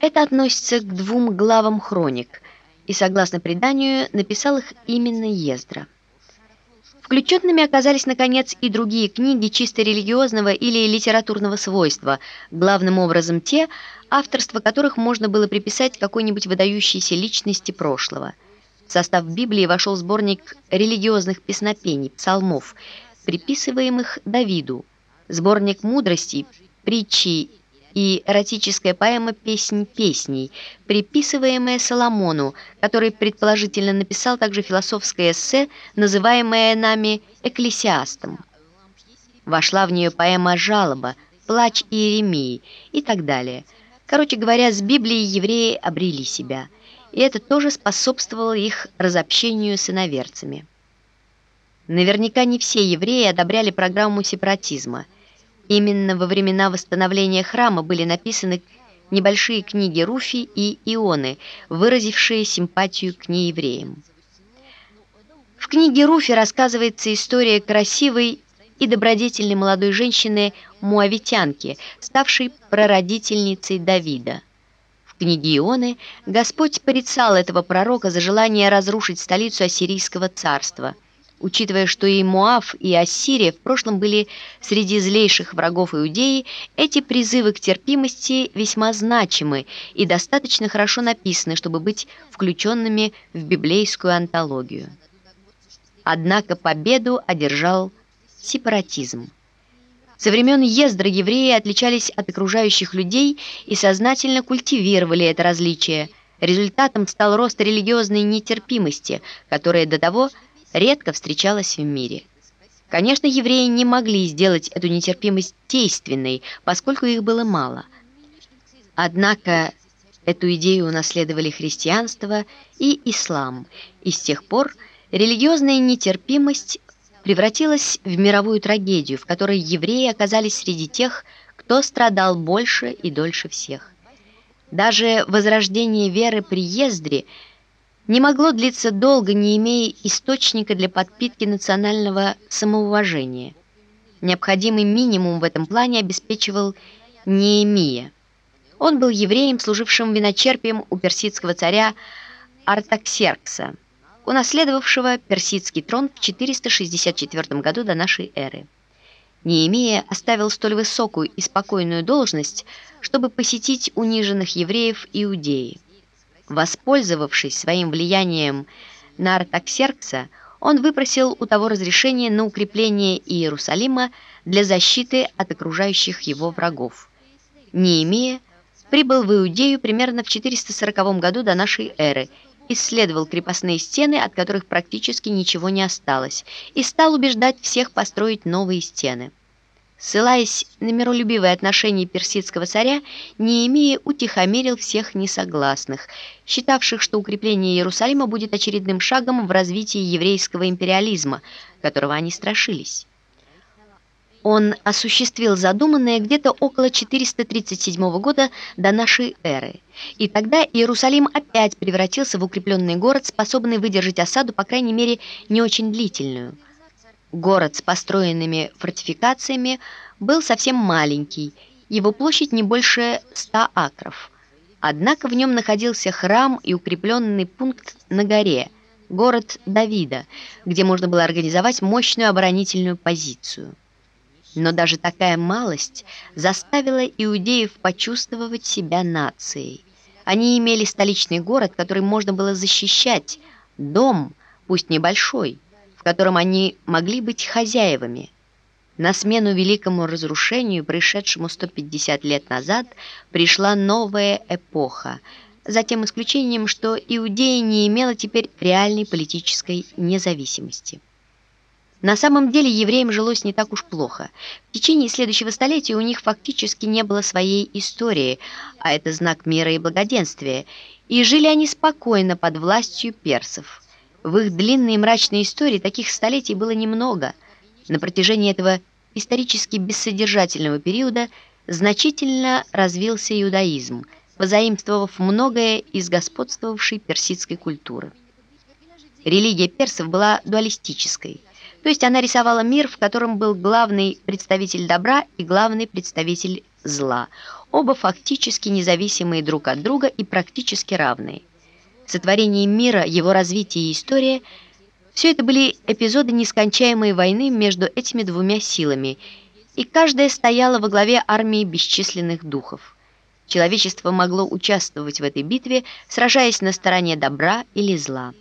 Это относится к двум главам хроник, и, согласно преданию, написал их именно Ездра. Включенными оказались, наконец, и другие книги чисто религиозного или литературного свойства, главным образом те, авторство которых можно было приписать какой-нибудь выдающейся личности прошлого. В состав Библии вошел сборник религиозных песнопений, псалмов, приписываемых Давиду, сборник мудрости, притчи и эротическая поэма «Песнь песней», приписываемая Соломону, который предположительно написал также философское эссе, называемое нами «Экклесиастом». Вошла в нее поэма «Жалоба», «Плач Иеремии» и так далее. Короче говоря, с Библией евреи обрели себя, и это тоже способствовало их разобщению с иноверцами. Наверняка не все евреи одобряли программу сепаратизма – Именно во времена восстановления храма были написаны небольшие книги Руфи и Ионы, выразившие симпатию к неевреям. В книге Руфи рассказывается история красивой и добродетельной молодой женщины Муавитянки, ставшей прародительницей Давида. В книге Ионы Господь порицал этого пророка за желание разрушить столицу Ассирийского царства – Учитывая, что и Муав, и Ассирия в прошлом были среди злейших врагов Иудеи, эти призывы к терпимости весьма значимы и достаточно хорошо написаны, чтобы быть включенными в библейскую антологию. Однако победу одержал сепаратизм. Со времен Ездра евреи отличались от окружающих людей и сознательно культивировали это различие. Результатом стал рост религиозной нетерпимости, которая до того – редко встречалась в мире. Конечно, евреи не могли сделать эту нетерпимость действенной, поскольку их было мало. Однако эту идею унаследовали христианство и ислам, и с тех пор религиозная нетерпимость превратилась в мировую трагедию, в которой евреи оказались среди тех, кто страдал больше и дольше всех. Даже возрождение веры при Ездре – не могло длиться долго, не имея источника для подпитки национального самоуважения. Необходимый минимум в этом плане обеспечивал Неемия. Он был евреем, служившим виночерпием у персидского царя Артаксеркса, унаследовавшего персидский трон в 464 году до нашей эры. Неемия оставил столь высокую и спокойную должность, чтобы посетить униженных евреев Иудеи. Воспользовавшись своим влиянием на Артаксеркса, он выпросил у того разрешение на укрепление Иерусалима для защиты от окружающих его врагов. Неемия прибыл в Иудею примерно в 440 году до нашей эры, исследовал крепостные стены, от которых практически ничего не осталось, и стал убеждать всех построить новые стены. Ссылаясь на миролюбивое отношение персидского царя, Неемия утихомирил всех несогласных, считавших, что укрепление Иерусалима будет очередным шагом в развитии еврейского империализма, которого они страшились. Он осуществил задуманное где-то около 437 года до нашей эры, и тогда Иерусалим опять превратился в укрепленный город, способный выдержать осаду, по крайней мере, не очень длительную – Город с построенными фортификациями был совсем маленький, его площадь не больше 100 акров. Однако в нем находился храм и укрепленный пункт на горе, город Давида, где можно было организовать мощную оборонительную позицию. Но даже такая малость заставила иудеев почувствовать себя нацией. Они имели столичный город, который можно было защищать, дом, пусть небольшой, котором они могли быть хозяевами. На смену великому разрушению, пришедшему 150 лет назад, пришла новая эпоха, за тем исключением, что Иудея не имела теперь реальной политической независимости. На самом деле евреям жилось не так уж плохо. В течение следующего столетия у них фактически не было своей истории, а это знак мира и благоденствия, и жили они спокойно под властью персов. В их длинной и мрачной истории таких столетий было немного. На протяжении этого исторически бессодержательного периода значительно развился иудаизм, позаимствовав многое из господствовавшей персидской культуры. Религия персов была дуалистической, то есть она рисовала мир, в котором был главный представитель добра и главный представитель зла. оба фактически независимые друг от друга и практически равные. Сотворение мира, его развитие и история – все это были эпизоды нескончаемой войны между этими двумя силами, и каждая стояла во главе армии бесчисленных духов. Человечество могло участвовать в этой битве, сражаясь на стороне добра или зла.